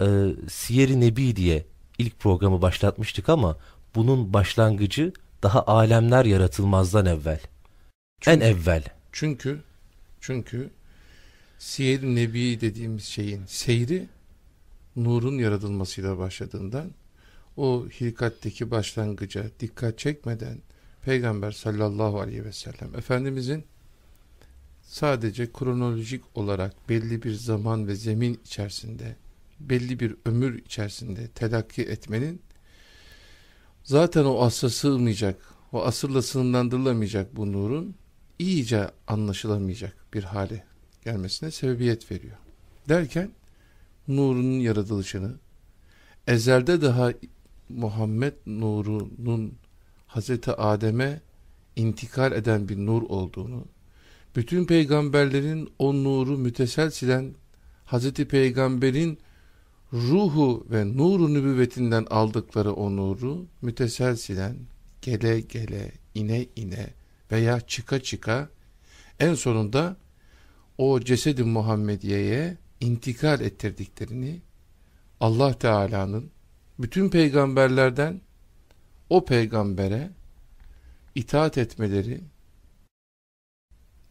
e, Siyer-i Nebi diye ilk programı başlatmıştık ama bunun başlangıcı daha alemler yaratılmazdan evvel. Çünkü, en evvel. Çünkü çünkü Siyer-i Nebi dediğimiz şeyin seyri nurun yaratılmasıyla başladığından o hilkatteki başlangıca dikkat çekmeden Peygamber sallallahu aleyhi ve sellem Efendimizin sadece kronolojik olarak belli bir zaman ve zemin içerisinde belli bir ömür içerisinde telakki etmenin zaten o asra sığmayacak, o asırla sınırlandırılamayacak bu nurun iyice anlaşılamayacak bir hale gelmesine sebebiyet veriyor. Derken nurunun yaratılışını ezelde daha Muhammed nurunun Hazreti Adem'e intikal eden bir nur olduğunu, bütün peygamberlerin o nuru müteselsilen Hazreti Peygamber'in ruhu ve nuru nübüvvetinden aldıkları o nuru müteselsilen gele gele, ine ine veya çıka çıka en sonunda o cesedi Muhammediye'ye intikal ettirdiklerini Allah Teala'nın bütün peygamberlerden o peygambere itaat etmeleri,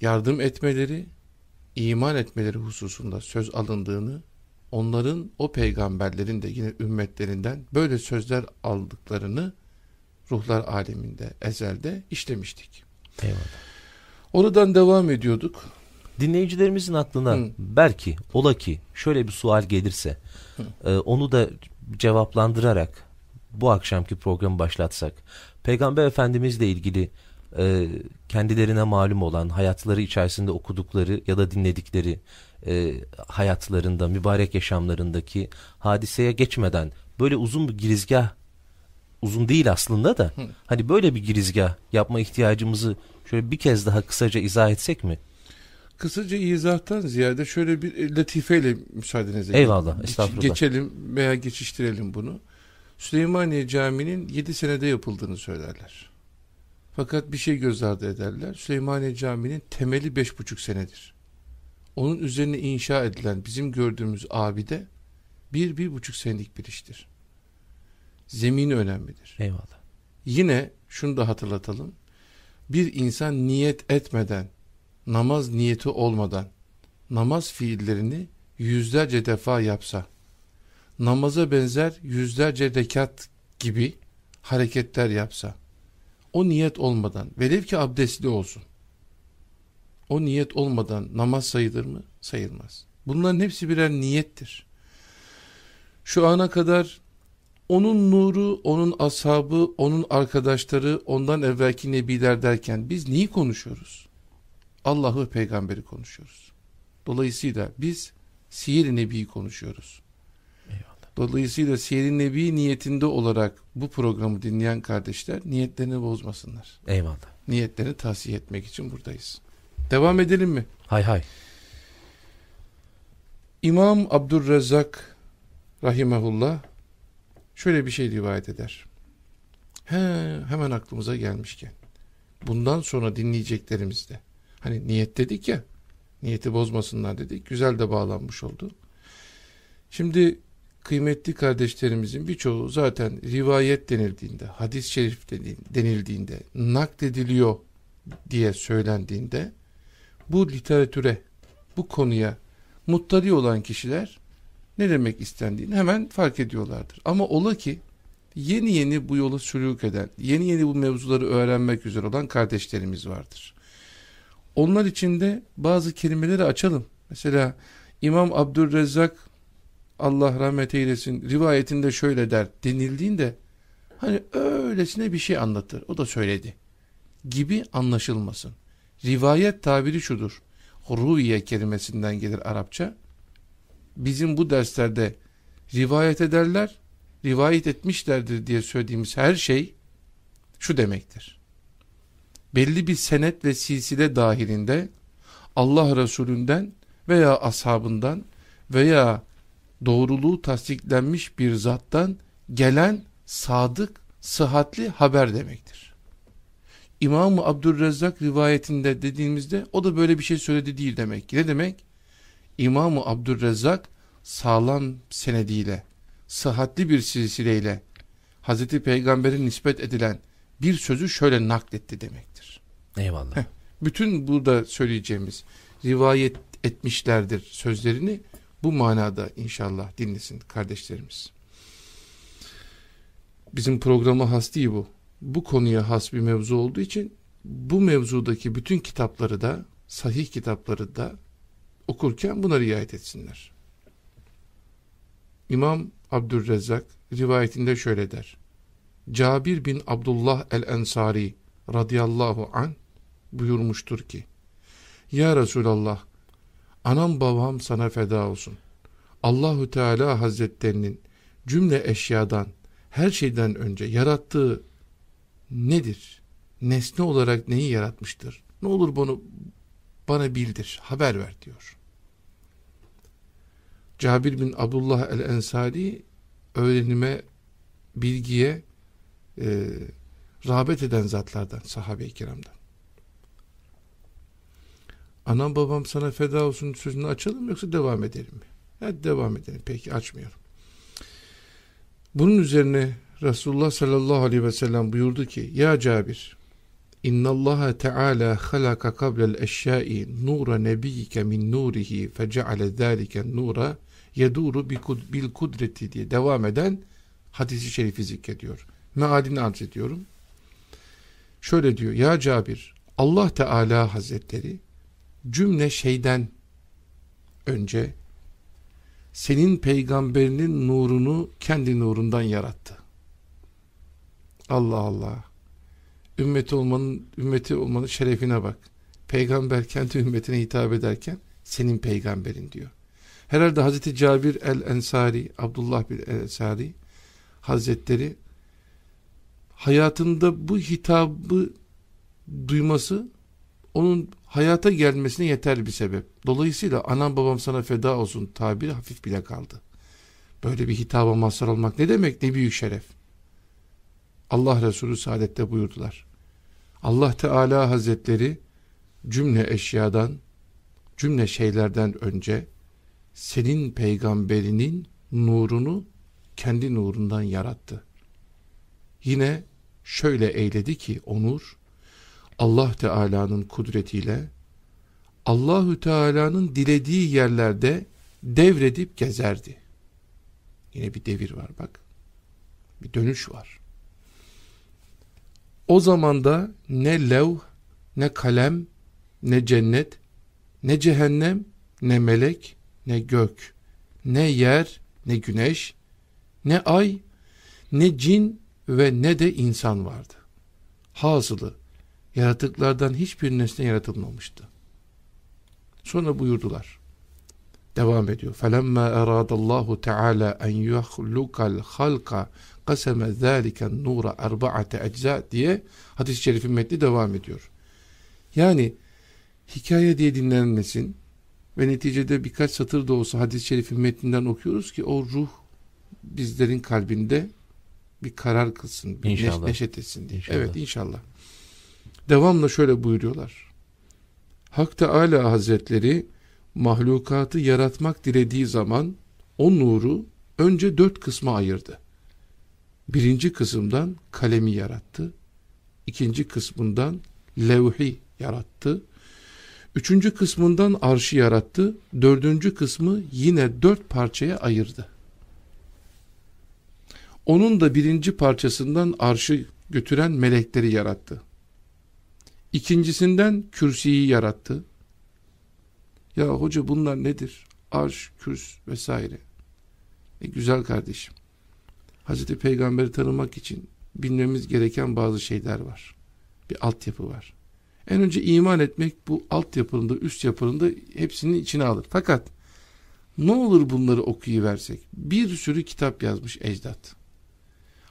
yardım etmeleri, iman etmeleri hususunda söz alındığını, onların o peygamberlerin de yine ümmetlerinden böyle sözler aldıklarını ruhlar aleminde, ezelde işlemiştik. Eyvallah. Oradan devam ediyorduk. Dinleyicilerimizin aklına Hı. belki, ola ki şöyle bir sual gelirse, e, onu da cevaplandırarak bu akşamki programı başlatsak, Peygamber Efendimizle ilgili e, kendilerine malum olan hayatları içerisinde okudukları ya da dinledikleri e, hayatlarında, mübarek yaşamlarındaki hadiseye geçmeden böyle uzun bir girizgah, uzun değil aslında da Hı. hani böyle bir girizgah yapma ihtiyacımızı şöyle bir kez daha kısaca izah etsek mi? Kısaca izahtan ziyade şöyle bir latifeyle müsaadenizle Eyvallah, estağfurullah. geçelim veya geçiştirelim bunu. Süleymaniye Camii'nin 7 senede yapıldığını söylerler. Fakat bir şey göz ardı ederler. Süleymaniye Camii'nin temeli 5,5 senedir. Onun üzerine inşa edilen bizim gördüğümüz abide bir, bir buçuk senelik bir iştir. Zemini önemlidir. Eyvallah. Yine şunu da hatırlatalım. Bir insan niyet etmeden, namaz niyeti olmadan, namaz fiillerini yüzlerce defa yapsa, namaza benzer yüzlerce rekat gibi hareketler yapsa, o niyet olmadan, velev ki abdestli olsun, o niyet olmadan namaz sayılır mı? Sayılmaz. Bunların hepsi birer niyettir. Şu ana kadar onun nuru, onun ashabı, onun arkadaşları, ondan evvelki nebiler derken biz neyi konuşuyoruz? Allah'ı peygamberi konuşuyoruz. Dolayısıyla biz siyer-i nebiyi konuşuyoruz. Dolayısıyla siyer-i nebi niyetinde olarak bu programı dinleyen kardeşler niyetlerini bozmasınlar. Eyvallah. Niyetlerini tahsiye etmek için buradayız. Devam edelim mi? Hay hay. İmam Abdurrezzak rahimehullah şöyle bir şey rivayet eder. He, hemen aklımıza gelmişken. Bundan sonra dinleyeceklerimizde. Hani niyet dedik ya. Niyeti bozmasınlar dedik. Güzel de bağlanmış oldu. Şimdi kıymetli kardeşlerimizin birçoğu zaten rivayet denildiğinde, hadis-i şerif denildiğinde, naklediliyor diye söylendiğinde bu literatüre, bu konuya muttali olan kişiler ne demek istendiğini hemen fark ediyorlardır. Ama ola ki yeni yeni bu yolu sülük eden, yeni yeni bu mevzuları öğrenmek üzere olan kardeşlerimiz vardır. Onlar için de bazı kelimeleri açalım. Mesela İmam Abdülrezzak Allah rahmet eylesin rivayetinde şöyle der denildiğinde hani öylesine bir şey anlatır. O da söyledi gibi anlaşılmasın. Rivayet tabiri şudur. Ruiye kelimesinden gelir Arapça. Bizim bu derslerde rivayet ederler, rivayet etmişlerdir diye söylediğimiz her şey şu demektir. Belli bir senet ve silsile dahilinde Allah Resulünden veya ashabından veya doğruluğu tasdiklenmiş bir zattan gelen sadık, sıhhatli haber demektir. İmam-ı Abdülrezzak rivayetinde dediğimizde o da böyle bir şey söyledi değil demek ki. Ne demek? İmam-ı Abdülrezzak sağlam senediyle, sıhhatli bir silsileyle Hazreti Peygamber'e nispet edilen bir sözü şöyle nakletti demektir. Eyvallah. Heh, bütün burada söyleyeceğimiz rivayet etmişlerdir sözlerini bu manada inşallah dinlesin kardeşlerimiz. Bizim programa has değil bu. Bu konuya has bir mevzu olduğu için bu mevzudaki bütün kitapları da sahih kitapları da okurken buna riayet etsinler. İmam Abdülrezzak rivayetinde şöyle der. Cabir bin Abdullah el-Ensari radıyallahu an buyurmuştur ki Ya Resulallah anam babam sana feda olsun. Allahu Teala Hazretlerinin cümle eşyadan her şeyden önce yarattığı nedir? Nesne olarak neyi yaratmıştır? Ne olur bunu bana bildir, haber ver diyor. Cabir bin Abdullah el-Ensari öğrenime, bilgiye e, rağbet eden zatlardan, sahabe-i kiramdan. Anam babam sana feda olsun sözünü açalım yoksa devam edelim mi? Hadi devam edelim. Peki açmıyorum. Bunun üzerine Resulullah sallallahu aleyhi ve sellem buyurdu ki Ya Cabir İnna Allah Teala halaka kablel eşyai nura nebiyike min nurihi feceale zâlike nura yeduru bil kudreti diye devam eden hadisi şerifi zikrediyor. Mealini arz ediyorum. Şöyle diyor ya Cabir Allah Teala Hazretleri cümle şeyden önce senin peygamberinin nurunu kendi nurundan yarattı. Allah Allah. Ümmeti olmanın ümmeti olmanın şerefine bak. Peygamber kendi ümmetine hitap ederken senin peygamberin diyor. Herhalde Hazreti Cabir el-Ensari, Abdullah bin el-Ensari Hazretleri hayatında bu hitabı duyması onun hayata gelmesine yeterli bir sebep. Dolayısıyla anam babam sana feda olsun tabiri hafif bile kaldı. Böyle bir hitaba mazhar olmak ne demek? Ne büyük şeref. Allah Resulü saadette buyurdular. Allah Teala Hazretleri cümle eşyadan, cümle şeylerden önce senin peygamberinin nurunu kendi nurundan yarattı. Yine şöyle eyledi ki onur Allah Teala'nın kudretiyle Allahü Teala'nın dilediği yerlerde devredip gezerdi. Yine bir devir var bak. Bir dönüş var. O zamanda ne lev, ne kalem, ne cennet, ne cehennem, ne melek, ne gök, ne yer, ne güneş, ne ay, ne cin ve ne de insan vardı. Hasılı, yaratıklardan hiçbir nesne yaratılmamıştı. Sonra buyurdular. Devam ediyor. فَلَمَّا اَرَادَ اللّٰهُ تَعَالَى اَنْ يَخْلُقَ الْخَلْقَ قَسَمَ ذَٰلِكَ النُّورَ اَرْبَعَةَ اَجْزَاء diye hadis-i şerifin metni devam ediyor. Yani hikaye diye dinlenmesin ve neticede birkaç satır da olsa hadis-i şerifin metninden okuyoruz ki o ruh bizlerin kalbinde bir karar kılsın, bir inşallah. neşet etsin diye. İnşallah. Evet inşallah. Devamla şöyle buyuruyorlar. Hak Teala Hazretleri mahlukatı yaratmak dilediği zaman o nuru önce dört kısma ayırdı. Birinci kısımdan kalemi yarattı. ikinci kısmından levhi yarattı. Üçüncü kısmından arşı yarattı. Dördüncü kısmı yine dört parçaya ayırdı. Onun da birinci parçasından arşı götüren melekleri yarattı. İkincisinden kürsiyi yarattı. Ya hoca bunlar nedir? Arş, kürs vesaire. E güzel kardeşim. Hazreti Peygamber'i tanımak için bilmemiz gereken bazı şeyler var. Bir altyapı var. En önce iman etmek bu altyapının da üst yapının da hepsinin içine alır. Fakat ne olur bunları okuyuversek? Bir sürü kitap yazmış ecdat.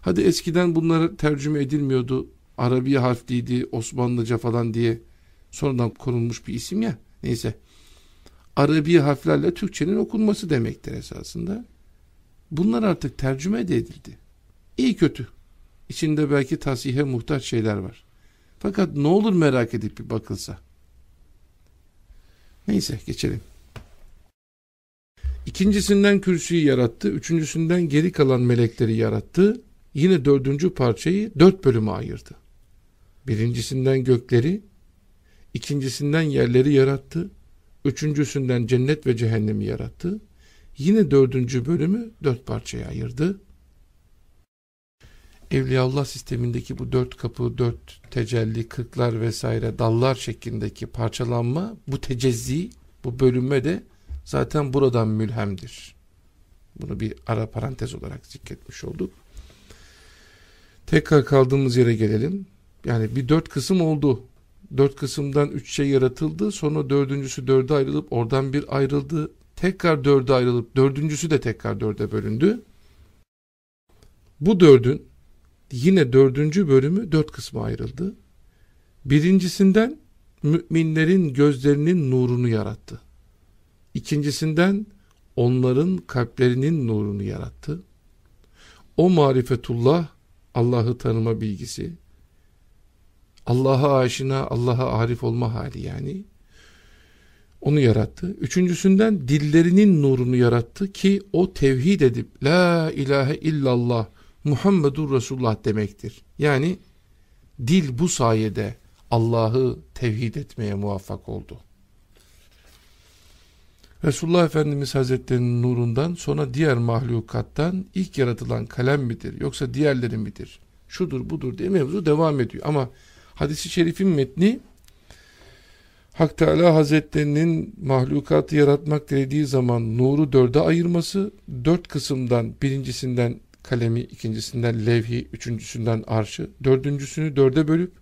Hadi eskiden bunları tercüme edilmiyordu. Arabi harfliydi, Osmanlıca falan diye sonradan konulmuş bir isim ya. Neyse. Arabi harflerle Türkçenin okunması demektir esasında. Bunlar artık tercüme de edildi. İyi kötü. İçinde belki tasihe muhtaç şeyler var. Fakat ne olur merak edip bir bakılsa. Neyse geçelim. İkincisinden kürsüyü yarattı. Üçüncüsünden geri kalan melekleri yarattı. Yine dördüncü parçayı dört bölüme ayırdı. Birincisinden gökleri, ikincisinden yerleri yarattı. Üçüncüsünden cennet ve cehennemi yarattı. Yine dördüncü bölümü dört parçaya ayırdı. Evliyaullah sistemindeki bu dört kapı, dört tecelli, kırklar vesaire dallar şeklindeki parçalanma, bu tecezzi, bu bölünme de zaten buradan mülhemdir. Bunu bir ara parantez olarak zikretmiş olduk. Tekrar kaldığımız yere gelelim. Yani bir dört kısım oldu. Dört kısımdan üç şey yaratıldı. Sonra dördüncüsü dörde ayrılıp oradan bir ayrıldı. Tekrar dörde ayrılıp dördüncüsü de tekrar dörde bölündü. Bu dördün yine dördüncü bölümü dört kısma ayrıldı. Birincisinden müminlerin gözlerinin nurunu yarattı. İkincisinden onların kalplerinin nurunu yarattı. O marifetullah Allah'ı tanıma bilgisi, Allah'a aşina, Allah'a arif olma hali yani. Onu yarattı. Üçüncüsünden dillerinin nurunu yarattı ki o tevhid edip La ilahe illallah Muhammedur Resulullah demektir. Yani dil bu sayede Allah'ı tevhid etmeye muvaffak oldu. Resulullah Efendimiz Hazretleri'nin nurundan sonra diğer mahlukattan ilk yaratılan kalem midir yoksa diğerleri midir? Şudur budur diye mevzu devam ediyor. Ama hadisi şerifin metni Hak Teala Hazretlerinin mahlukatı yaratmak dilediği zaman nuru dörde ayırması, dört kısımdan birincisinden kalemi, ikincisinden levhi, üçüncüsünden arşı, dördüncüsünü dörde bölüp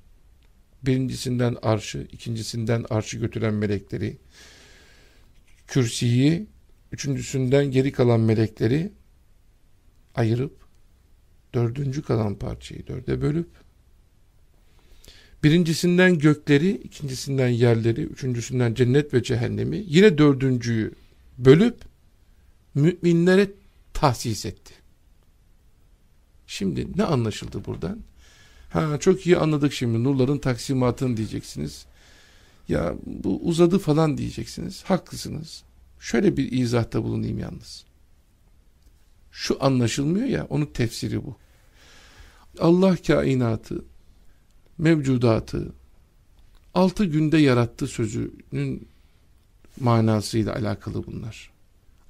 birincisinden arşı, ikincisinden arşı götüren melekleri, kürsiyi, üçüncüsünden geri kalan melekleri ayırıp dördüncü kalan parçayı dörde bölüp birincisinden gökleri, ikincisinden yerleri, üçüncüsünden cennet ve cehennemi yine dördüncüyü bölüp müminlere tahsis etti. Şimdi ne anlaşıldı buradan? Ha çok iyi anladık şimdi nurların taksimatını diyeceksiniz. Ya bu uzadı falan diyeceksiniz. Haklısınız. Şöyle bir izahta bulunayım yalnız. Şu anlaşılmıyor ya onun tefsiri bu. Allah kainatı, mevcudatı altı günde yarattı sözünün manasıyla alakalı bunlar.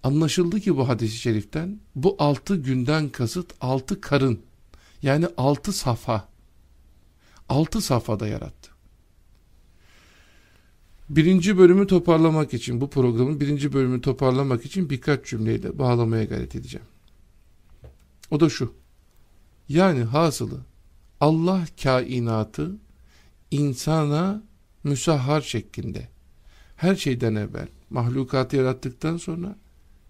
Anlaşıldı ki bu hadis-i şeriften bu altı günden kasıt altı karın yani altı safa altı safhada yarattı. Birinci bölümü toparlamak için bu programın birinci bölümünü toparlamak için birkaç cümleyle bağlamaya gayret edeceğim. O da şu. Yani hasılı Allah kainatı insana müsahhar şeklinde her şeyden evvel mahlukatı yarattıktan sonra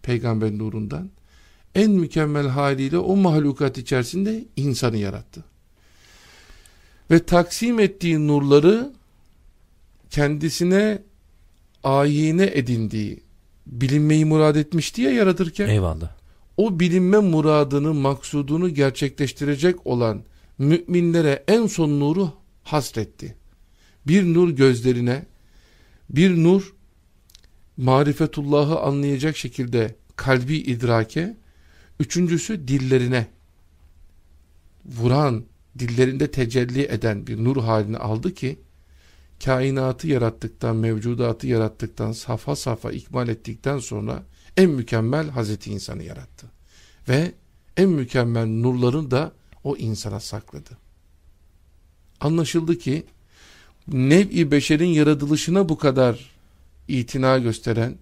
peygamber nurundan en mükemmel haliyle o mahlukat içerisinde insanı yarattı. Ve taksim ettiği nurları kendisine ayine edindiği bilinmeyi murad etmişti ya yaratırken. Eyvallah. O bilinme muradını, maksudunu gerçekleştirecek olan müminlere en son nuru hasretti. Bir nur gözlerine, bir nur marifetullahı anlayacak şekilde kalbi idrake, üçüncüsü dillerine vuran, dillerinde tecelli eden bir nur halini aldı ki, kainatı yarattıktan, mevcudatı yarattıktan, safa safa ikmal ettikten sonra en mükemmel Hazreti insanı yarattı. Ve en mükemmel nurların da o insana sakladı. Anlaşıldı ki nev-i beşerin yaratılışına bu kadar itina gösteren,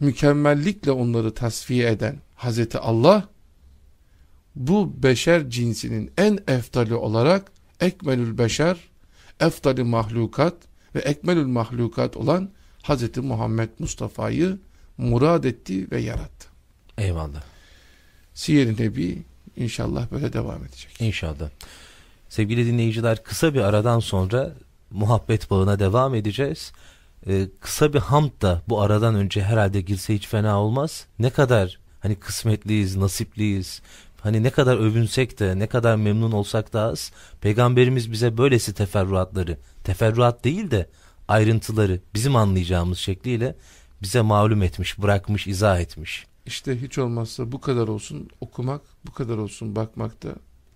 mükemmellikle onları tasfiye eden Hazreti Allah, bu beşer cinsinin en eftali olarak ekmelül beşer, eftali mahlukat ve ekmelül mahlukat olan Hazreti Muhammed Mustafa'yı murad etti ve yarattı. Eyvallah. Siyer-i Nebi İnşallah böyle devam edecek. İnşallah. Sevgili dinleyiciler kısa bir aradan sonra muhabbet bağına devam edeceğiz. Ee, kısa bir hamd da bu aradan önce herhalde girse hiç fena olmaz. Ne kadar hani kısmetliyiz, nasipliyiz. Hani ne kadar övünsek de ne kadar memnun olsak da az. Peygamberimiz bize böylesi teferruatları, teferruat değil de ayrıntıları bizim anlayacağımız şekliyle bize malum etmiş, bırakmış, izah etmiş. İşte hiç olmazsa bu kadar olsun okumak, bu kadar olsun bakmakta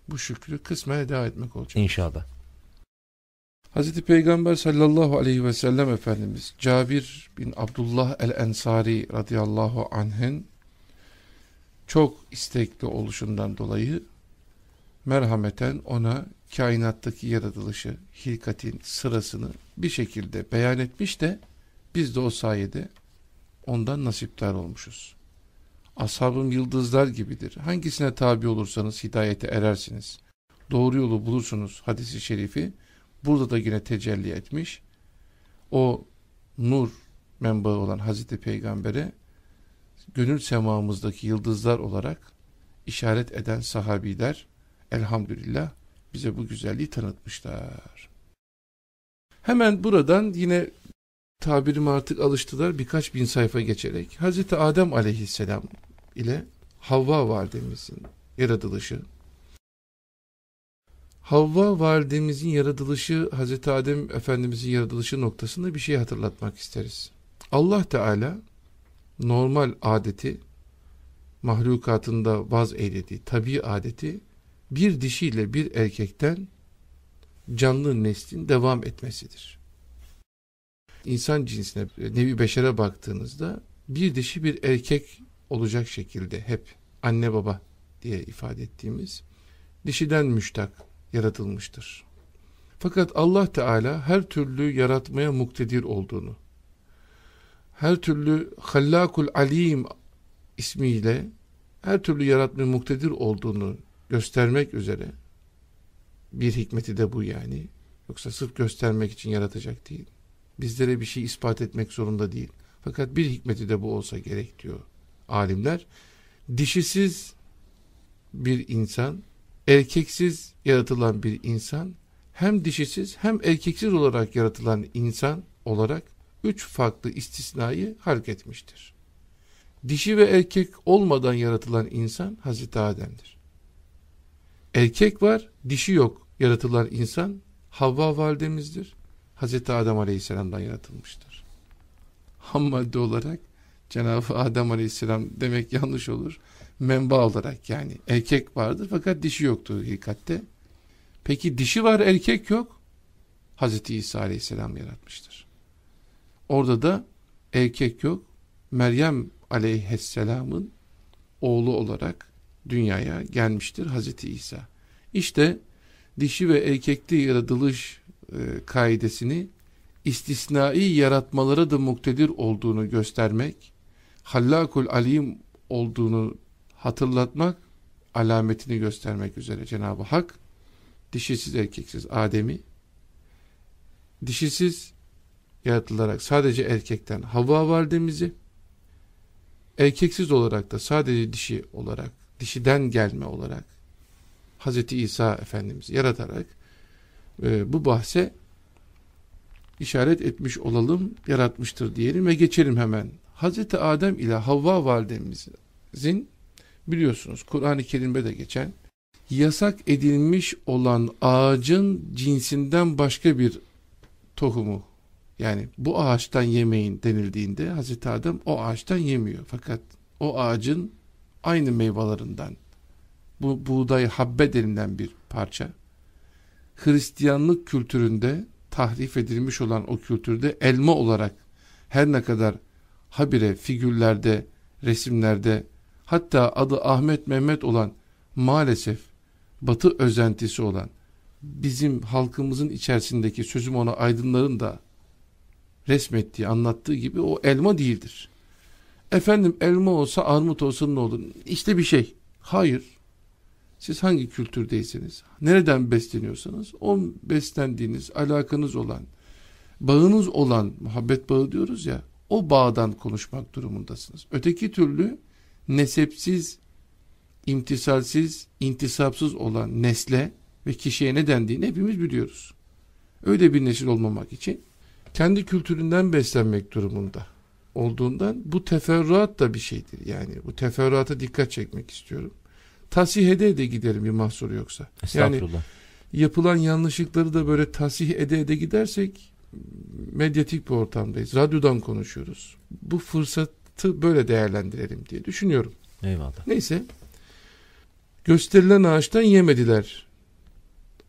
bu şükrü kısmen eda etmek olacak. İnşallah. Hazreti Peygamber sallallahu aleyhi ve sellem Efendimiz Cabir bin Abdullah el-Ensari radıyallahu anh'ın çok istekli oluşundan dolayı merhameten ona kainattaki yaratılışı, hilkatin sırasını bir şekilde beyan etmiş de biz de o sayede ondan nasiptar olmuşuz. Ashabım yıldızlar gibidir. Hangisine tabi olursanız hidayete erersiniz. Doğru yolu bulursunuz hadisi şerifi burada da yine tecelli etmiş. O nur menbaı olan Hazreti Peygamber'e gönül semamızdaki yıldızlar olarak işaret eden sahabiler elhamdülillah bize bu güzelliği tanıtmışlar. Hemen buradan yine tabirime artık alıştılar birkaç bin sayfa geçerek Hazreti Adem aleyhisselam ile Havva validemizin yaratılışı Havva validemizin yaratılışı Hazreti Adem Efendimizin yaratılışı noktasında bir şey hatırlatmak isteriz. Allah Teala normal adeti mahlukatında vaz eylediği tabi adeti bir dişiyle bir erkekten canlı neslin devam etmesidir. İnsan cinsine, nevi beşere baktığınızda bir dişi bir erkek olacak şekilde hep anne baba diye ifade ettiğimiz dişiden müştak yaratılmıştır. Fakat Allah Teala her türlü yaratmaya muktedir olduğunu, her türlü Hallakul Alim ismiyle her türlü yaratmaya muktedir olduğunu göstermek üzere bir hikmeti de bu yani. Yoksa sırf göstermek için yaratacak değil. Bizlere bir şey ispat etmek zorunda değil. Fakat bir hikmeti de bu olsa gerek diyor alimler. Dişisiz bir insan, erkeksiz yaratılan bir insan, hem dişisiz hem erkeksiz olarak yaratılan insan olarak üç farklı istisnayı hark etmiştir. Dişi ve erkek olmadan yaratılan insan Hazreti Adem'dir. Erkek var, dişi yok yaratılan insan Havva validemizdir. Hazreti Adem Aleyhisselam'dan yaratılmıştır. Ham madde olarak Cenab-ı Adem Aleyhisselam demek yanlış olur. Menba olarak yani erkek vardır fakat dişi yoktur hakikatte. Peki dişi var erkek yok. Hazreti İsa Aleyhisselam yaratmıştır. Orada da erkek yok. Meryem Aleyhisselam'ın oğlu olarak dünyaya gelmiştir Hazreti İsa. İşte dişi ve erkekli yaratılış e, kaidesini istisnai yaratmalara da muktedir olduğunu göstermek, hallakul alim olduğunu hatırlatmak, alametini göstermek üzere Cenab-ı Hak, dişisiz erkeksiz Adem'i, dişisiz yaratılarak sadece erkekten Havva validemizi, erkeksiz olarak da sadece dişi olarak, dişiden gelme olarak Hazreti İsa Efendimiz'i yaratarak e, bu bahse işaret etmiş olalım, yaratmıştır diyelim ve geçelim hemen. Hazreti Adem ile Havva validemizin biliyorsunuz Kur'an-ı Kerim'de de geçen yasak edilmiş olan ağacın cinsinden başka bir tohumu yani bu ağaçtan yemeyin denildiğinde Hazreti Adem o ağaçtan yemiyor. Fakat o ağacın aynı meyvelerinden bu buğday habbe denilen bir parça Hristiyanlık kültüründe tahrif edilmiş olan o kültürde elma olarak her ne kadar habire figürlerde, resimlerde hatta adı Ahmet Mehmet olan maalesef batı özentisi olan bizim halkımızın içerisindeki sözüm ona aydınların da resmettiği, anlattığı gibi o elma değildir. Efendim elma olsa armut olsa ne olur? İşte bir şey. Hayır. Siz hangi kültürdeyseniz, nereden besleniyorsanız, o beslendiğiniz, alakanız olan, bağınız olan, muhabbet bağı diyoruz ya, o bağdan konuşmak durumundasınız. Öteki türlü nesepsiz, imtisalsiz, intisapsız olan nesle ve kişiye ne dendiğini hepimiz biliyoruz. Öyle bir nesil olmamak için kendi kültüründen beslenmek durumunda olduğundan bu teferruat da bir şeydir. Yani bu teferruata dikkat çekmek istiyorum. Tasih ede de giderim bir mahsur yoksa. Yani yapılan yanlışlıkları da böyle tasih ede ede gidersek medyatik bir ortamdayız. Radyodan konuşuyoruz. Bu fırsat böyle değerlendirelim diye düşünüyorum. Eyvallah. Neyse. Gösterilen ağaçtan yemediler.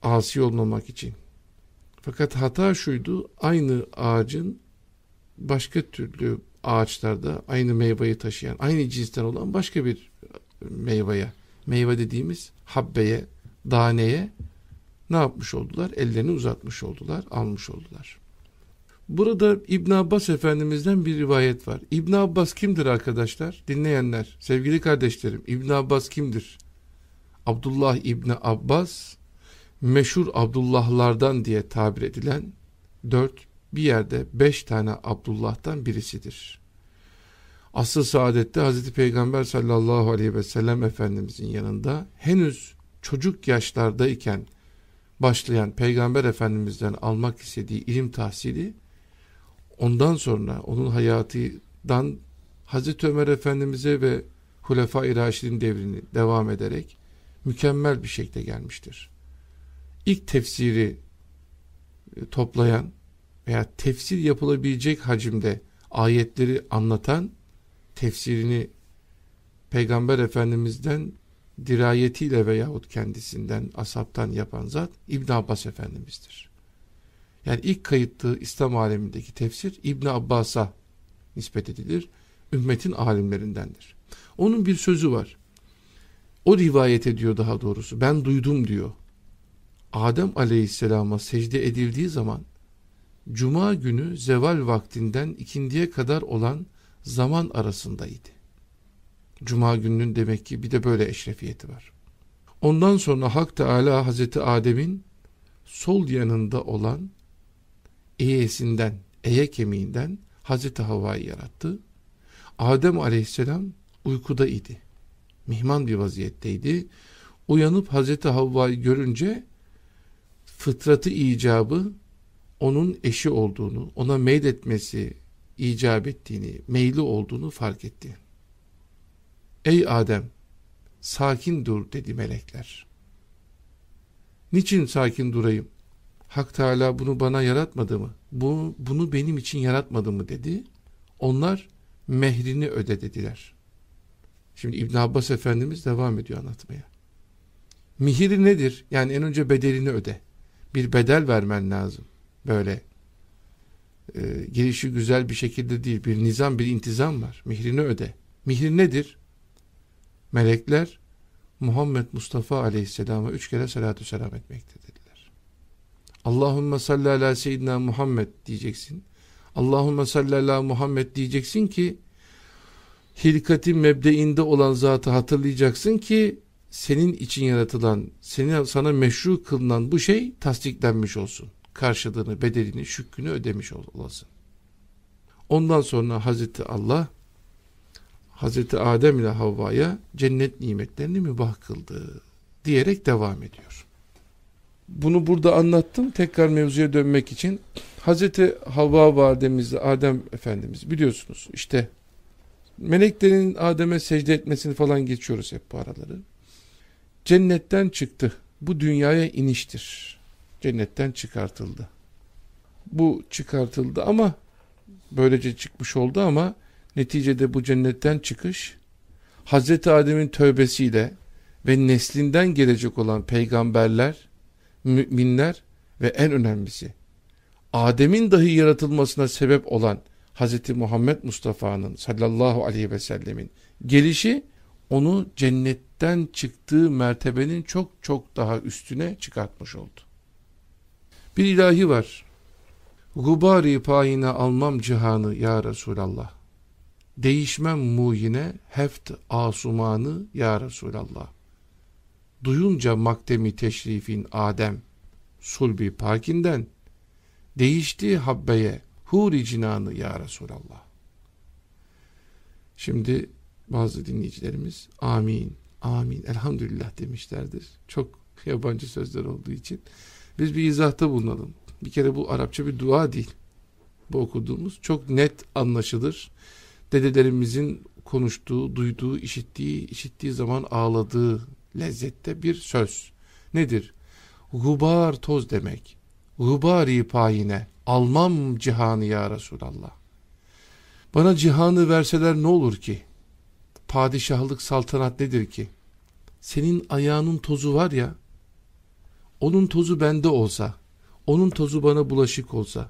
Asi olmamak için. Fakat hata şuydu. Aynı ağacın başka türlü ağaçlarda aynı meyveyi taşıyan, aynı cinsten olan başka bir meyveye, meyve dediğimiz habbeye, daneye ne yapmış oldular? Ellerini uzatmış oldular, almış oldular. Burada İbn Abbas Efendimiz'den bir rivayet var. İbn Abbas kimdir arkadaşlar? Dinleyenler, sevgili kardeşlerim. İbn Abbas kimdir? Abdullah İbni Abbas meşhur Abdullahlardan diye tabir edilen dört bir yerde beş tane Abdullah'tan birisidir. Asıl saadette Hazreti Peygamber sallallahu aleyhi ve sellem Efendimizin yanında henüz çocuk yaşlardayken başlayan Peygamber Efendimiz'den almak istediği ilim tahsili ondan sonra onun hayatından Hazreti Ömer Efendimiz'e ve Hulefai Raşidin devrini devam ederek mükemmel bir şekilde gelmiştir. İlk tefsiri e, toplayan veya tefsir yapılabilecek hacimde ayetleri anlatan tefsirini Peygamber Efendimiz'den dirayetiyle veyahut kendisinden, asaptan yapan zat İbn Abbas Efendimiz'dir. Yani ilk kayıttığı İslam alemindeki tefsir İbn Abbas'a nispet edilir. Ümmetin alimlerindendir. Onun bir sözü var. O rivayet ediyor daha doğrusu. Ben duydum diyor. Adem aleyhisselama secde edildiği zaman Cuma günü zeval vaktinden ikindiye kadar olan zaman arasındaydı. Cuma gününün demek ki bir de böyle eşrefiyeti var. Ondan sonra Hak Teala Hazreti Adem'in sol yanında olan eğesinden, eye kemiğinden Hazreti Havva'yı yarattı. Adem aleyhisselam uykuda idi. Mihman bir vaziyetteydi. Uyanıp Hazreti Havva'yı görünce fıtratı icabı onun eşi olduğunu, ona meyletmesi icap ettiğini, meyli olduğunu fark etti. Ey Adem, sakin dur dedi melekler. Niçin sakin durayım? Hak Teala bunu bana yaratmadı mı? Bu, bunu benim için yaratmadı mı dedi. Onlar mehrini öde dediler. Şimdi İbn Abbas Efendimiz devam ediyor anlatmaya. Mihir nedir? Yani en önce bedelini öde. Bir bedel vermen lazım. Böyle e, gelişi güzel bir şekilde değil. Bir nizam, bir intizam var. Mihrini öde. Mihir nedir? Melekler Muhammed Mustafa Aleyhisselam'a üç kere salatü selam etmekte dediler. Allahümme salli ala seyyidina Muhammed diyeceksin. Allahümme salli ala Muhammed diyeceksin ki hilkatin mebdeinde olan zatı hatırlayacaksın ki senin için yaratılan, seni, sana meşru kılınan bu şey tasdiklenmiş olsun. Karşılığını, bedelini, şükrünü ödemiş olasın. Ondan sonra Hazreti Allah Hazreti Adem ile Havva'ya cennet nimetlerini mübah kıldı diyerek devam ediyor. Bunu burada anlattım. Tekrar mevzuya dönmek için. Hazreti Havva validemizle Adem Efendimiz biliyorsunuz işte meleklerin Adem'e secde etmesini falan geçiyoruz hep bu araları. Cennetten çıktı. Bu dünyaya iniştir. Cennetten çıkartıldı. Bu çıkartıldı ama böylece çıkmış oldu ama Neticede bu cennetten çıkış Hazreti Adem'in tövbesiyle ve neslinden gelecek olan peygamberler, müminler ve en önemlisi Adem'in dahi yaratılmasına sebep olan Hazreti Muhammed Mustafa'nın sallallahu aleyhi ve sellemin gelişi onu cennetten çıktığı mertebenin çok çok daha üstüne çıkartmış oldu. Bir ilahi var. Gubari payine almam cihanı ya Resulallah. Değişmem mu yine heft asumanı ya Resulallah. Duyunca makdemi teşrifin Adem, sulbi pakinden, değişti habbeye huri cinanı ya Resulallah. Şimdi bazı dinleyicilerimiz amin, amin, elhamdülillah demişlerdir. Çok yabancı sözler olduğu için. Biz bir izahta bulunalım. Bir kere bu Arapça bir dua değil. Bu okuduğumuz çok net anlaşılır dedelerimizin konuştuğu, duyduğu, işittiği, işittiği zaman ağladığı lezzette bir söz. Nedir? Gubar toz demek. Gubari payine almam cihanı ya Resulallah. Bana cihanı verseler ne olur ki? Padişahlık saltanat nedir ki? Senin ayağının tozu var ya, onun tozu bende olsa, onun tozu bana bulaşık olsa,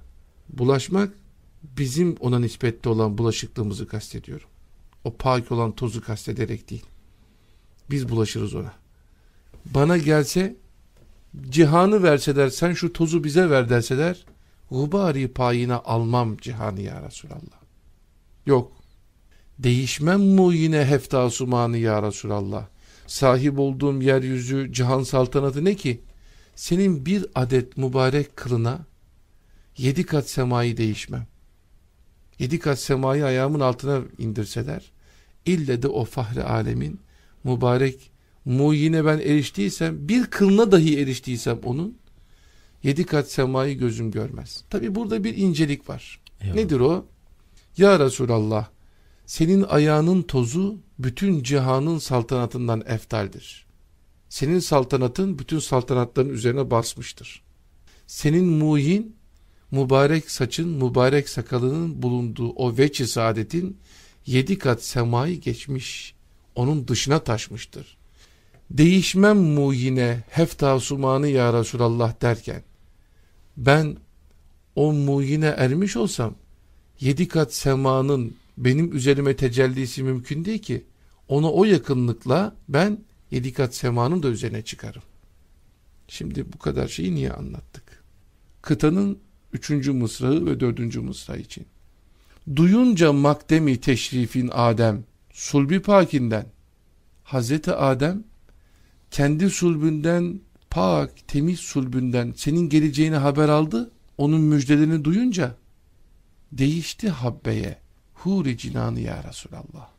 bulaşmak bizim ona nispette olan bulaşıklığımızı kastediyorum. O pak olan tozu kastederek değil. Biz bulaşırız ona. Bana gelse cihanı verseler sen şu tozu bize ver derseler gubari payına almam cihanı ya Resulallah. Yok. Değişmem mu yine hefta sumanı ya Resulallah. Sahip olduğum yeryüzü cihan saltanatı ne ki? Senin bir adet mübarek kılına yedi kat semayı değişmem. Yedi kat semayı ayağımın altına indirseler ille de o fahri alemin mübarek muyine ben eriştiysem bir kılına dahi eriştiysem onun yedi kat semayı gözüm görmez. Tabi burada bir incelik var. Eyvallah. Nedir o? Ya Resulallah senin ayağının tozu bütün cihanın saltanatından eftaldir. Senin saltanatın bütün saltanatların üzerine basmıştır. Senin muyin mübarek saçın, mübarek sakalının bulunduğu o veçi saadetin yedi kat semayı geçmiş, onun dışına taşmıştır. Değişmem mu yine hefta sumanı ya Resulallah derken, ben o muyine ermiş olsam, yedi kat semanın benim üzerime tecellisi mümkün değil ki, ona o yakınlıkla ben yedi kat semanın da üzerine çıkarım. Şimdi bu kadar şeyi niye anlattık? Kıtanın üçüncü mısrağı ve dördüncü mısra için. Duyunca makdemi teşrifin Adem, sulbi pakinden, Hazreti Adem, kendi sulbünden, pak, temiz sulbünden senin geleceğini haber aldı, onun müjdelerini duyunca, değişti habbeye, huri cinanı ya Resulallah.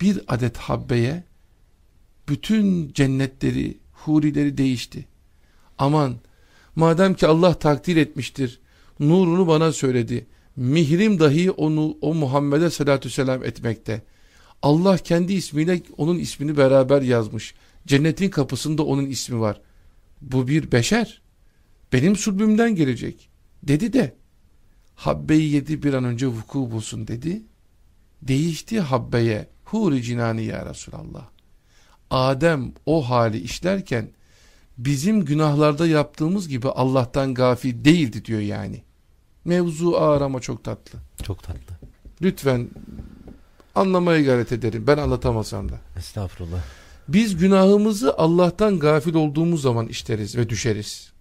Bir adet habbeye, bütün cennetleri, hurileri değişti. Aman, madem ki Allah takdir etmiştir, nurunu bana söyledi. Mihrim dahi onu o Muhammed'e salatü selam etmekte. Allah kendi ismiyle onun ismini beraber yazmış. Cennetin kapısında onun ismi var. Bu bir beşer. Benim sulbümden gelecek. Dedi de Habbeyi yedi bir an önce vuku bulsun dedi. Değişti Habbe'ye huri cinani ya Resulallah. Adem o hali işlerken bizim günahlarda yaptığımız gibi Allah'tan gafil değildi diyor yani. Mevzu ağır ama çok tatlı. Çok tatlı. Lütfen anlamaya gayret ederim. Ben anlatamasam da. Estağfurullah. Biz günahımızı Allah'tan gafil olduğumuz zaman işleriz ve düşeriz.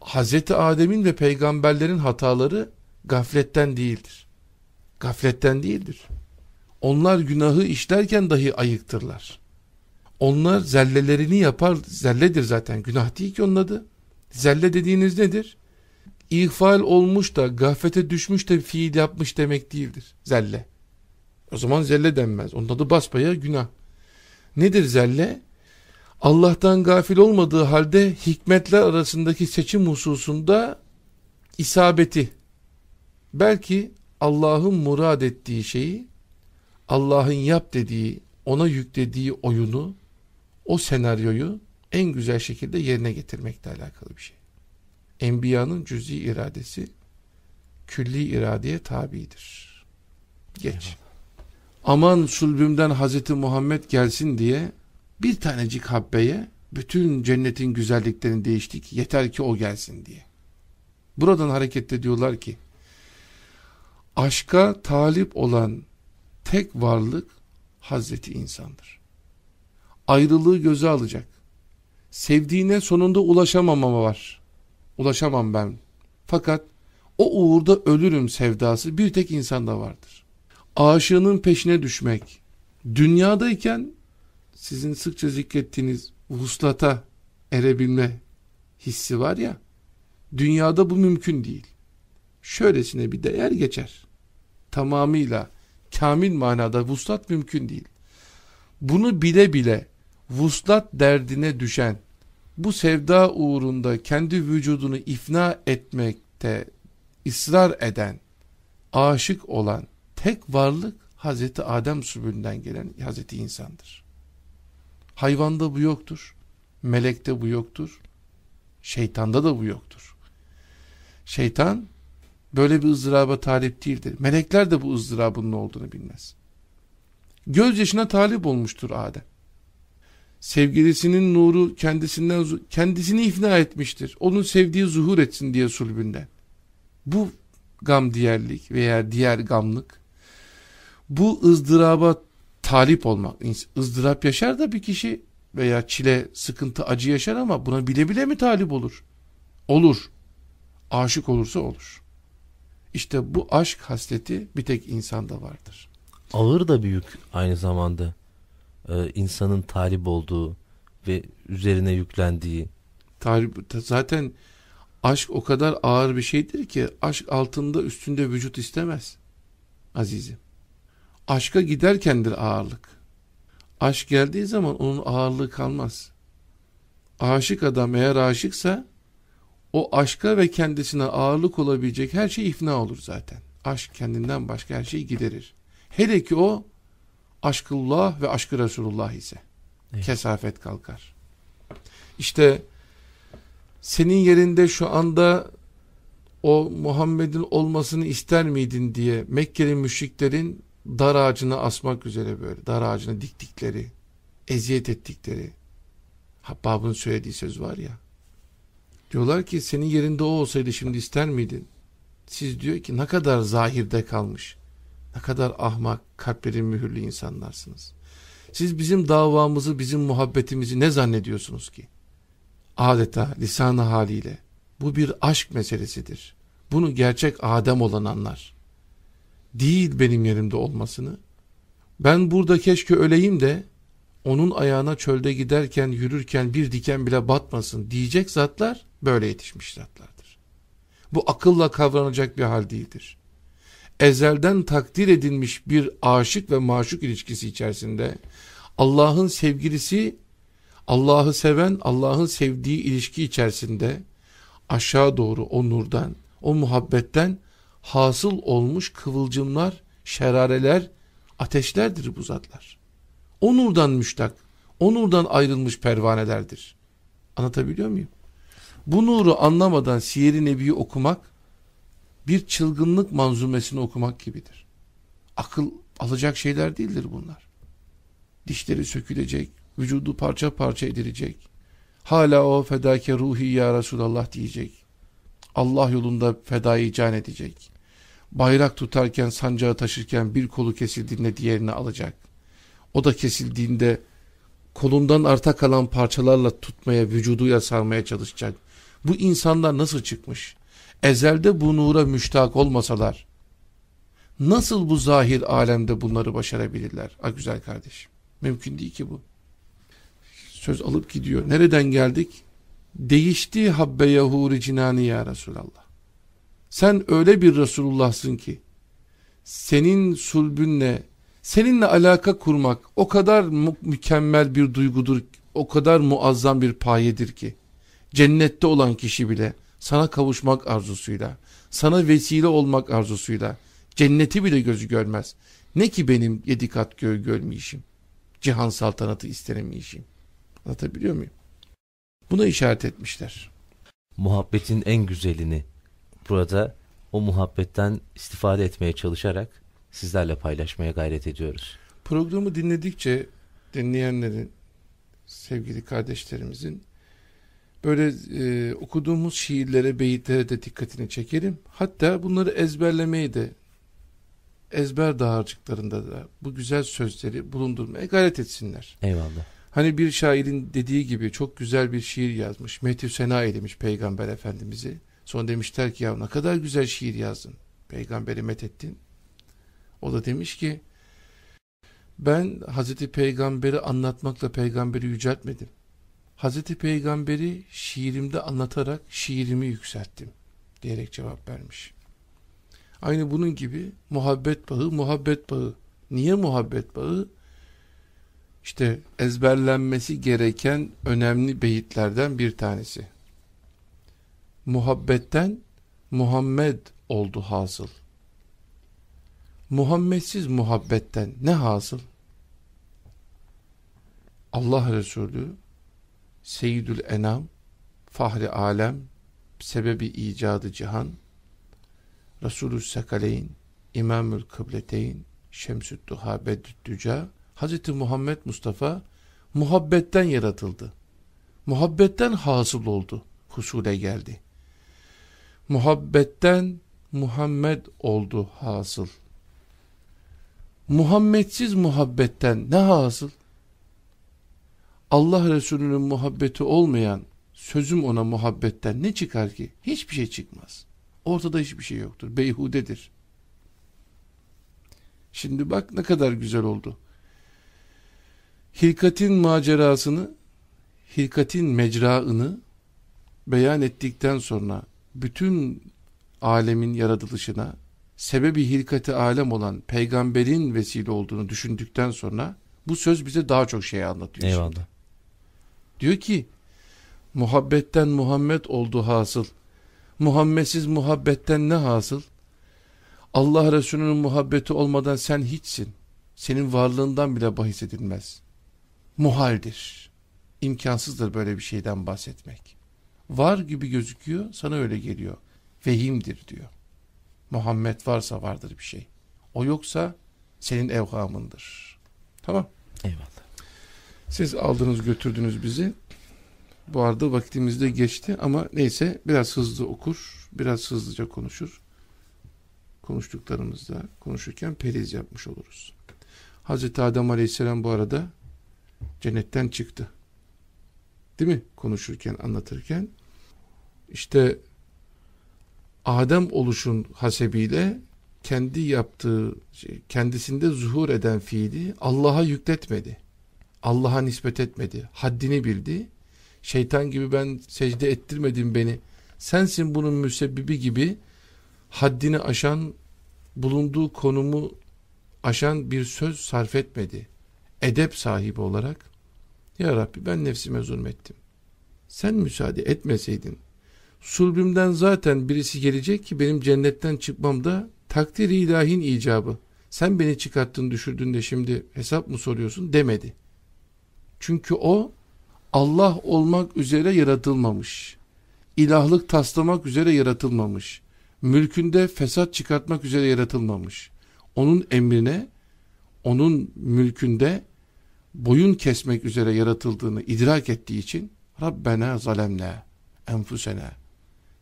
Hazreti Adem'in ve peygamberlerin hataları gafletten değildir. Gafletten değildir. Onlar günahı işlerken dahi ayıktırlar. Onlar zellelerini yapar, zelledir zaten. Günah değil ki onun adı. Zelle dediğiniz nedir? ihfal olmuş da gaflete düşmüş de fiil yapmış demek değildir. Zelle. O zaman zelle denmez. Onun adı basbaya günah. Nedir zelle? Allah'tan gafil olmadığı halde hikmetler arasındaki seçim hususunda isabeti. Belki Allah'ın murad ettiği şeyi, Allah'ın yap dediği, ona yüklediği oyunu, o senaryoyu en güzel şekilde yerine getirmekle alakalı bir şey. Enbiyanın cüz'i iradesi külli iradeye tabidir. Geç. Aman sulbümden Hazreti Muhammed gelsin diye bir tanecik habbeye bütün cennetin güzelliklerini değiştik. Yeter ki o gelsin diye. Buradan hareketle diyorlar ki aşka talip olan tek varlık Hazreti insandır. Ayrılığı göze alacak. Sevdiğine sonunda ulaşamamama var ulaşamam ben. Fakat o uğurda ölürüm sevdası bir tek insanda vardır. Aşığının peşine düşmek, dünyadayken sizin sıkça zikrettiğiniz vuslata erebilme hissi var ya, dünyada bu mümkün değil. Şöylesine bir değer geçer. Tamamıyla, kamil manada vuslat mümkün değil. Bunu bile bile vuslat derdine düşen bu sevda uğrunda kendi vücudunu ifna etmekte ısrar eden, aşık olan tek varlık Hazreti Adem sübünden gelen Hazreti insandır. Hayvanda bu yoktur, melekte bu yoktur, şeytanda da bu yoktur. Şeytan böyle bir ızdıraba talip değildir. Melekler de bu ızdırabın ne olduğunu bilmez. Gözyaşına talip olmuştur Adem. Sevgilisinin nuru kendisinden kendisini ifna etmiştir. Onun sevdiği zuhur etsin diye sulbünden. Bu gam diğerlik veya diğer gamlık bu ızdıraba talip olmak. ızdırap yaşar da bir kişi veya çile, sıkıntı, acı yaşar ama buna bile bile mi talip olur? Olur. Aşık olursa olur. İşte bu aşk hasleti bir tek insanda vardır. Ağır da büyük aynı zamanda. Ee, insanın talip olduğu ve üzerine yüklendiği. Talip, zaten aşk o kadar ağır bir şeydir ki aşk altında üstünde vücut istemez. Azizim. Aşka giderkendir ağırlık. Aşk geldiği zaman onun ağırlığı kalmaz. Aşık adam eğer aşıksa o aşka ve kendisine ağırlık olabilecek her şey ifna olur zaten. Aşk kendinden başka her şeyi giderir. Hele ki o aşkullah ve aşkı Resulullah ise evet. kesafet kalkar. İşte senin yerinde şu anda o Muhammed'in olmasını ister miydin diye Mekkeli müşriklerin dar ağacına asmak üzere böyle dar ağacına diktikleri, eziyet ettikleri Habbab'ın söylediği söz var ya diyorlar ki senin yerinde o olsaydı şimdi ister miydin? Siz diyor ki ne kadar zahirde kalmış ne kadar ahmak kalplerin mühürlü insanlarsınız. Siz bizim davamızı bizim muhabbetimizi ne zannediyorsunuz ki? Adeta lisanı haliyle bu bir aşk meselesidir. Bunu gerçek Adem olan anlar değil benim yerimde olmasını. Ben burada keşke öleyim de onun ayağına çölde giderken yürürken bir diken bile batmasın diyecek zatlar böyle yetişmiş zatlardır. Bu akılla kavranacak bir hal değildir. Ezelden takdir edilmiş bir aşık ve maşuk ilişkisi içerisinde Allah'ın sevgilisi, Allah'ı seven, Allah'ın sevdiği ilişki içerisinde aşağı doğru o nurdan, o muhabbetten hasıl olmuş kıvılcımlar, şerareler, ateşlerdir bu zatlar. O nurdan müştak, o nurdan ayrılmış pervanelerdir. Anlatabiliyor muyum? Bu nuru anlamadan Siyer-i Nebi'yi okumak, bir çılgınlık manzumesini okumak gibidir. Akıl alacak şeyler değildir bunlar. Dişleri sökülecek, vücudu parça parça edilecek. Hala o fedake ruhi ya Resulallah diyecek. Allah yolunda fedayı can edecek bayrak tutarken sancağı taşırken bir kolu kesildiğinde diğerini alacak. O da kesildiğinde kolundan arta kalan parçalarla tutmaya, vücuduyla sarmaya çalışacak. Bu insanlar nasıl çıkmış? Ezelde bu nura müştak olmasalar, nasıl bu zahir alemde bunları başarabilirler? A güzel kardeşim, mümkün değil ki bu. Söz alıp gidiyor. Nereden geldik? Değişti habbe yahuri cinani ya Resulallah. Sen öyle bir Resulullah'sın ki senin sulbünle seninle alaka kurmak o kadar mü mükemmel bir duygudur, o kadar muazzam bir payedir ki cennette olan kişi bile sana kavuşmak arzusuyla, sana vesile olmak arzusuyla cenneti bile gözü görmez. Ne ki benim yedi kat göğü görmeyişim, cihan saltanatı istenemeyişim. Anlatabiliyor muyum? Buna işaret etmişler. Muhabbetin en güzelini burada o muhabbetten istifade etmeye çalışarak sizlerle paylaşmaya gayret ediyoruz. Programı dinledikçe dinleyenlerin, sevgili kardeşlerimizin böyle e, okuduğumuz şiirlere, beyitlere de dikkatini çekerim. Hatta bunları ezberlemeyi de ezber dağarcıklarında da bu güzel sözleri bulundurmaya gayret etsinler. Eyvallah. Hani bir şairin dediği gibi çok güzel bir şiir yazmış. Mehdi Sena eylemiş Peygamber Efendimiz'i. Sonra demişler ki ya ne kadar güzel şiir yazdın. Peygamberi methettin. O da demiş ki ben Hazreti Peygamber'i anlatmakla peygamberi yüceltmedim. Hazreti Peygamberi şiirimde anlatarak şiirimi yükselttim diyerek cevap vermiş. Aynı bunun gibi muhabbet bağı, muhabbet bağı. Niye muhabbet bağı? İşte ezberlenmesi gereken önemli beyitlerden bir tanesi muhabbetten Muhammed oldu hasıl. Muhammedsiz muhabbetten ne hasıl? Allah Resulü Seyyidül Enam Fahri Alem Sebebi icadı cihan Resulü Sekaleyn, İmamül Kıbleteyn, Şemsüd Duha Beddüddüca, Hz. Muhammed Mustafa muhabbetten yaratıldı. Muhabbetten hasıl oldu, husule geldi. Muhabbetten Muhammed oldu hasıl. Muhammedsiz muhabbetten ne hasıl? Allah Resulü'nün muhabbeti olmayan sözüm ona muhabbetten ne çıkar ki? Hiçbir şey çıkmaz. Ortada hiçbir şey yoktur. Beyhudedir. Şimdi bak ne kadar güzel oldu. Hilkatin macerasını, hilkatin mecraını beyan ettikten sonra bütün alemin yaratılışına sebebi hilkati alem olan peygamberin vesile olduğunu düşündükten sonra bu söz bize daha çok şey anlatıyor. Eyvallah. Şimdi. Diyor ki muhabbetten Muhammed oldu hasıl. Muhammedsiz muhabbetten ne hasıl? Allah Resulü'nün muhabbeti olmadan sen hiçsin. Senin varlığından bile bahis edilmez. Muhaldir. İmkansızdır böyle bir şeyden bahsetmek. Var gibi gözüküyor, sana öyle geliyor. Vehimdir diyor. Muhammed varsa vardır bir şey. O yoksa senin evhamındır. Tamam. Eyvallah. Siz aldınız götürdünüz bizi. Bu arada vaktimiz de geçti ama neyse biraz hızlı okur, biraz hızlıca konuşur. Konuştuklarımızda konuşurken periz yapmış oluruz. Hazreti Adem Aleyhisselam bu arada cennetten çıktı. Değil mi? Konuşurken, anlatırken. İşte Adem oluşun hasebiyle kendi yaptığı, şey, kendisinde zuhur eden fiili Allah'a yükletmedi. Allah'a nispet etmedi. Haddini bildi. Şeytan gibi ben secde ettirmedim beni. Sensin bunun müsebbibi gibi haddini aşan, bulunduğu konumu aşan bir söz sarf etmedi. Edep sahibi olarak Ya Rabbi ben nefsime zulmettim. Sen müsaade etmeseydin sulbümden zaten birisi gelecek ki benim cennetten çıkmamda takdir ilahin icabı. Sen beni çıkarttın düşürdün de şimdi hesap mı soruyorsun demedi. Çünkü o Allah olmak üzere yaratılmamış. İlahlık taslamak üzere yaratılmamış. Mülkünde fesat çıkartmak üzere yaratılmamış. Onun emrine, onun mülkünde boyun kesmek üzere yaratıldığını idrak ettiği için Rabbena zalemna enfusena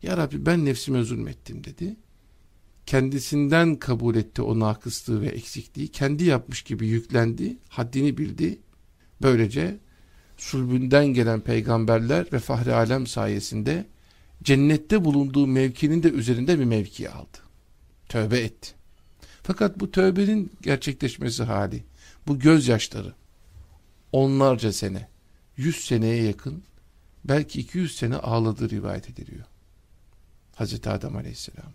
Ya Rabbi ben nefsime zulmettim dedi. Kendisinden kabul etti o nakıslığı ve eksikliği. Kendi yapmış gibi yüklendi, haddini bildi. Böylece sulbünden gelen peygamberler ve fahri alem sayesinde cennette bulunduğu mevkinin de üzerinde bir mevki aldı. Tövbe etti. Fakat bu tövbenin gerçekleşmesi hali, bu gözyaşları onlarca sene, yüz seneye yakın, belki iki yüz sene ağladığı rivayet ediliyor. Hazreti Adem Aleyhisselam.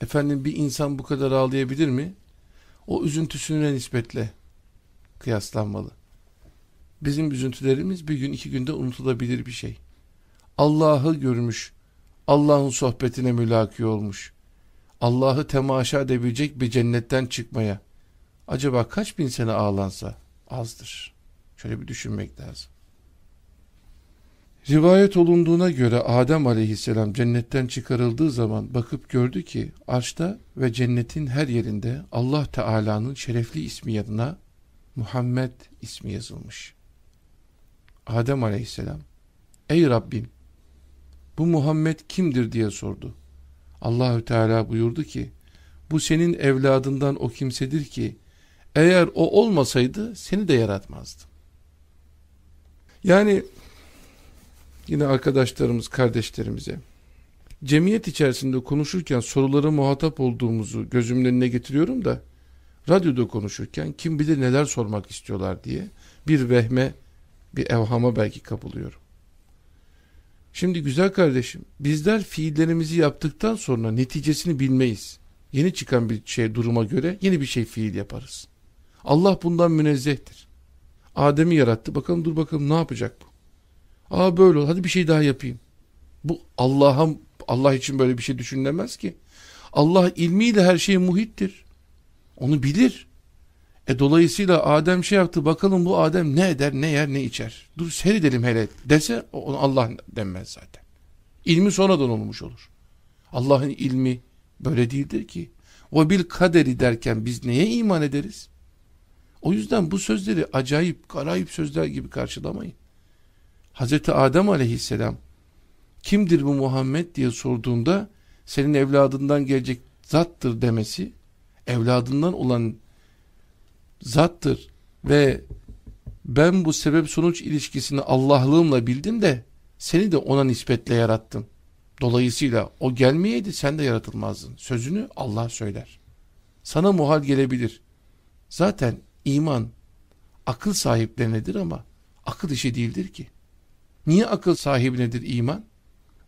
Efendim bir insan bu kadar ağlayabilir mi? O üzüntüsüne nispetle kıyaslanmalı. Bizim üzüntülerimiz bir gün iki günde unutulabilir bir şey. Allah'ı görmüş, Allah'ın sohbetine mülaki olmuş, Allah'ı temaşa edebilecek bir cennetten çıkmaya acaba kaç bin sene ağlansa azdır. Şöyle bir düşünmek lazım. Rivayet olunduğuna göre Adem aleyhisselam cennetten çıkarıldığı zaman bakıp gördü ki arşta ve cennetin her yerinde Allah Teala'nın şerefli ismi yanına Muhammed ismi yazılmış. Adem aleyhisselam Ey Rabbim bu Muhammed kimdir diye sordu. Allahü Teala buyurdu ki bu senin evladından o kimsedir ki eğer o olmasaydı seni de yaratmazdım. Yani yine arkadaşlarımız, kardeşlerimize cemiyet içerisinde konuşurken soruları muhatap olduğumuzu gözümün önüne getiriyorum da radyoda konuşurken kim bilir neler sormak istiyorlar diye bir vehme, bir evhama belki kapılıyorum. Şimdi güzel kardeşim, bizler fiillerimizi yaptıktan sonra neticesini bilmeyiz. Yeni çıkan bir şey duruma göre yeni bir şey fiil yaparız. Allah bundan münezzehtir. Adem'i yarattı. Bakalım dur bakalım ne yapacak bu? Aa böyle ol. Hadi bir şey daha yapayım. Bu Allah'a Allah için böyle bir şey düşünülemez ki. Allah ilmiyle her şeye muhittir. Onu bilir. E dolayısıyla Adem şey yaptı bakalım bu Adem ne eder ne yer ne içer. Dur seyredelim hele dese onu Allah denmez zaten. İlmi sonradan olmuş olur. Allah'ın ilmi böyle değildir ki. O bil kaderi derken biz neye iman ederiz? O yüzden bu sözleri acayip, garayip sözler gibi karşılamayın. Hazreti Adem aleyhisselam kimdir bu Muhammed diye sorduğunda senin evladından gelecek zattır demesi evladından olan zattır ve ben bu sebep sonuç ilişkisini Allah'lığımla bildim de seni de ona nispetle yarattım. Dolayısıyla o gelmeyeydi sen de yaratılmazdın. Sözünü Allah söyler. Sana muhal gelebilir. Zaten iman akıl sahiplerinedir ama akıl işi değildir ki. Niye akıl sahibinedir iman?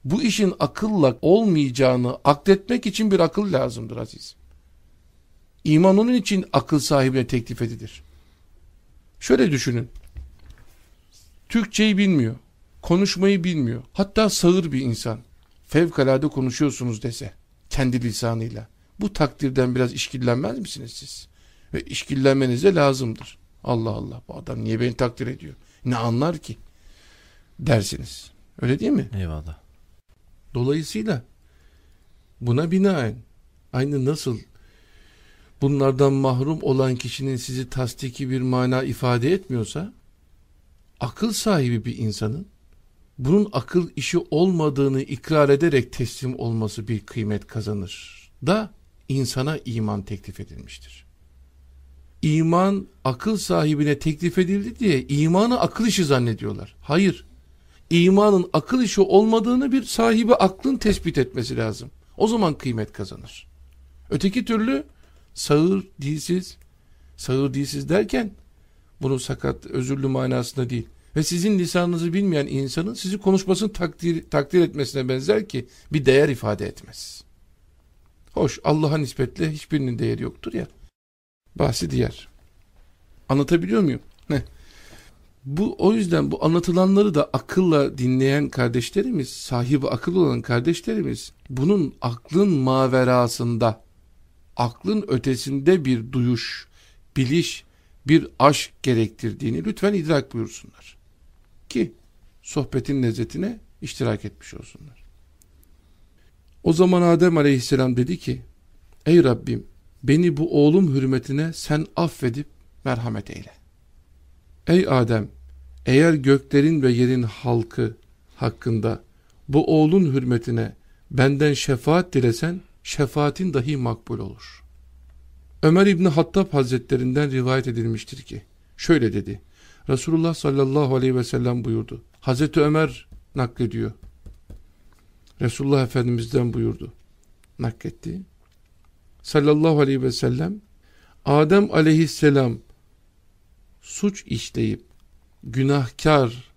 Bu işin akılla olmayacağını akletmek için bir akıl lazımdır aziz. İman onun için akıl sahibine teklif edilir. Şöyle düşünün. Türkçeyi bilmiyor. Konuşmayı bilmiyor. Hatta sağır bir insan. Fevkalade konuşuyorsunuz dese. Kendi lisanıyla. Bu takdirden biraz işkillenmez misiniz siz? Ve işkillenmeniz de lazımdır. Allah Allah bu adam niye beni takdir ediyor? Ne anlar ki? Dersiniz. Öyle değil mi? Eyvallah. Dolayısıyla buna binaen aynı nasıl bunlardan mahrum olan kişinin sizi tasdiki bir mana ifade etmiyorsa akıl sahibi bir insanın bunun akıl işi olmadığını ikrar ederek teslim olması bir kıymet kazanır da insana iman teklif edilmiştir. İman akıl sahibine teklif edildi diye imanı akıl işi zannediyorlar. Hayır. İmanın akıl işi olmadığını bir sahibi aklın tespit etmesi lazım. O zaman kıymet kazanır. Öteki türlü sağır, dilsiz, sağır, dilsiz derken bunu sakat, özürlü manasında değil. Ve sizin lisanınızı bilmeyen insanın sizi konuşmasını takdir, takdir etmesine benzer ki bir değer ifade etmez. Hoş Allah'a nispetle hiçbirinin değeri yoktur ya. Bahsi diğer. Anlatabiliyor muyum? Ne? Bu o yüzden bu anlatılanları da akılla dinleyen kardeşlerimiz, sahibi akıl olan kardeşlerimiz bunun aklın maverasında, aklın ötesinde bir duyuş, biliş, bir aşk gerektirdiğini lütfen idrak buyursunlar. Ki sohbetin lezzetine iştirak etmiş olsunlar. O zaman Adem aleyhisselam dedi ki, Ey Rabbim beni bu oğlum hürmetine sen affedip merhamet eyle. Ey Adem eğer göklerin ve yerin halkı hakkında bu oğlun hürmetine benden şefaat dilesen şefaatin dahi makbul olur. Ömer İbni Hattab Hazretlerinden rivayet edilmiştir ki şöyle dedi. Resulullah sallallahu aleyhi ve sellem buyurdu. Hazreti Ömer naklediyor. Resulullah Efendimiz'den buyurdu. Nakletti. Sallallahu aleyhi ve sellem Adem aleyhisselam suç işleyip günahkar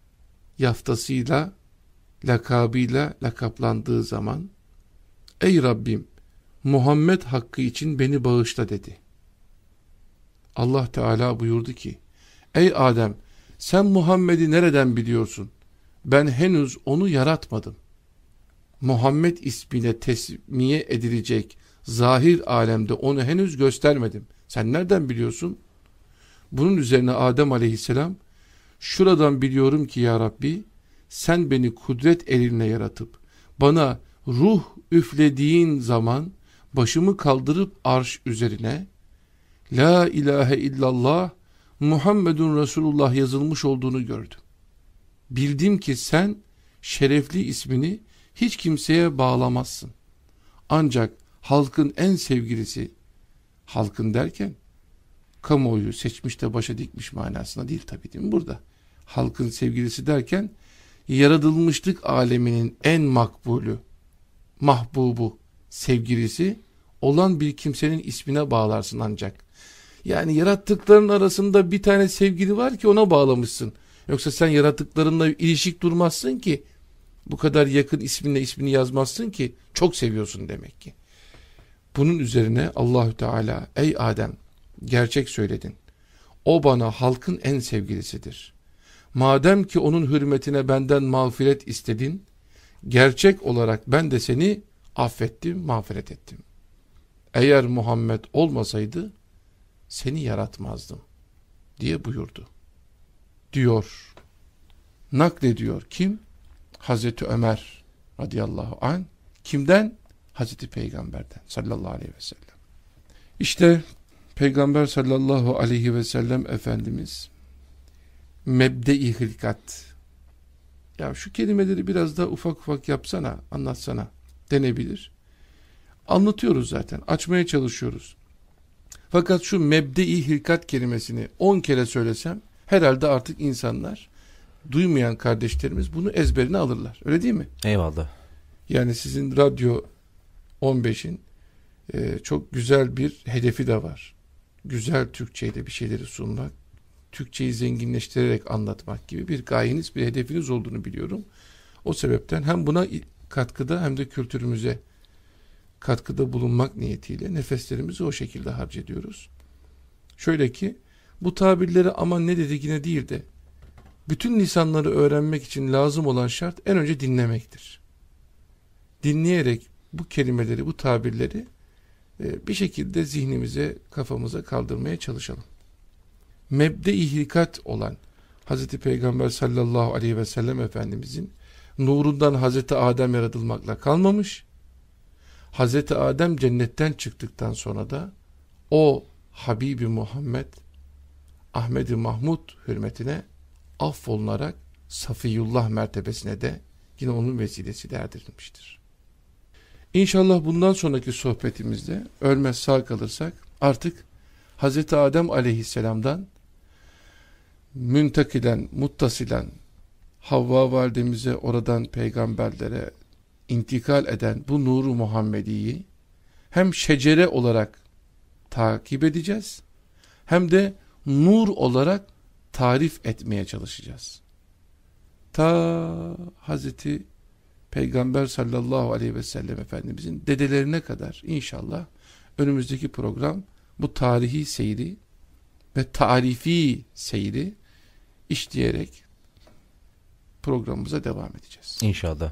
yaftasıyla lakabıyla lakaplandığı zaman Ey Rabbim Muhammed hakkı için beni bağışla dedi. Allah Teala buyurdu ki Ey Adem sen Muhammed'i nereden biliyorsun? Ben henüz onu yaratmadım. Muhammed ismiyle tesmiye edilecek zahir alemde onu henüz göstermedim. Sen nereden biliyorsun? Bunun üzerine Adem aleyhisselam şuradan biliyorum ki ya Rabbi sen beni kudret elinle yaratıp bana ruh üflediğin zaman başımı kaldırıp arş üzerine La ilahe illallah Muhammedun Resulullah yazılmış olduğunu gördüm. Bildim ki sen şerefli ismini hiç kimseye bağlamazsın. Ancak halkın en sevgilisi, halkın derken kamuoyu seçmiş de başa dikmiş manasına değil tabii değil mi burada? Halkın sevgilisi derken yaratılmışlık aleminin en makbulü, mahbubu, sevgilisi olan bir kimsenin ismine bağlarsın ancak. Yani yarattıkların arasında bir tane sevgili var ki ona bağlamışsın. Yoksa sen yarattıklarınla ilişik durmazsın ki. Bu kadar yakın isminle ismini yazmazsın ki. Çok seviyorsun demek ki. Bunun üzerine Allahü Teala ey Adem gerçek söyledin. O bana halkın en sevgilisidir. Madem ki onun hürmetine benden mağfiret istedin, gerçek olarak ben de seni affettim, mağfiret ettim. Eğer Muhammed olmasaydı seni yaratmazdım diye buyurdu. Diyor. Naklediyor. Kim? Hazreti Ömer radıyallahu an. Kimden? Hazreti Peygamber'den sallallahu aleyhi ve sellem. İşte Peygamber sallallahu aleyhi ve sellem Efendimiz mebde-i hilkat ya şu kelimeleri biraz da ufak ufak yapsana, anlatsana denebilir. Anlatıyoruz zaten, açmaya çalışıyoruz. Fakat şu mebde-i hilkat kelimesini 10 kere söylesem herhalde artık insanlar duymayan kardeşlerimiz bunu ezberine alırlar. Öyle değil mi? Eyvallah. Yani sizin radyo 15'in e, çok güzel bir hedefi de var. Güzel Türkçeyle bir şeyleri sunmak, Türkçeyi zenginleştirerek anlatmak gibi bir gayeniz, bir hedefiniz olduğunu biliyorum. O sebepten hem buna katkıda hem de kültürümüze katkıda bulunmak niyetiyle nefeslerimizi o şekilde harcediyoruz. Şöyle ki bu tabirleri aman ne dediğine değil de bütün lisanları öğrenmek için lazım olan şart en önce dinlemektir. Dinleyerek bu kelimeleri, bu tabirleri e, bir şekilde zihnimize, kafamıza kaldırmaya çalışalım. Mebde ihlikat olan Hz. Peygamber sallallahu aleyhi ve sellem Efendimizin nurundan Hz. Adem yaratılmakla kalmamış. Hz. Adem cennetten çıktıktan sonra da o Habibi Muhammed Ahmedi Mahmud hürmetine affolunarak Safiyullah mertebesine de yine onun vesilesiyle erdirilmiştir. İnşallah bundan sonraki sohbetimizde ölmez sağ kalırsak artık Hz. Adem aleyhisselamdan müntakilen, muttasilen Havva validemize oradan peygamberlere intikal eden bu nuru Muhammedi'yi hem şecere olarak takip edeceğiz hem de nur olarak tarif etmeye çalışacağız. Ta Hazreti Peygamber sallallahu aleyhi ve sellem Efendimizin dedelerine kadar inşallah önümüzdeki program bu tarihi seyri ve tarifi seyri işleyerek programımıza devam edeceğiz. İnşallah.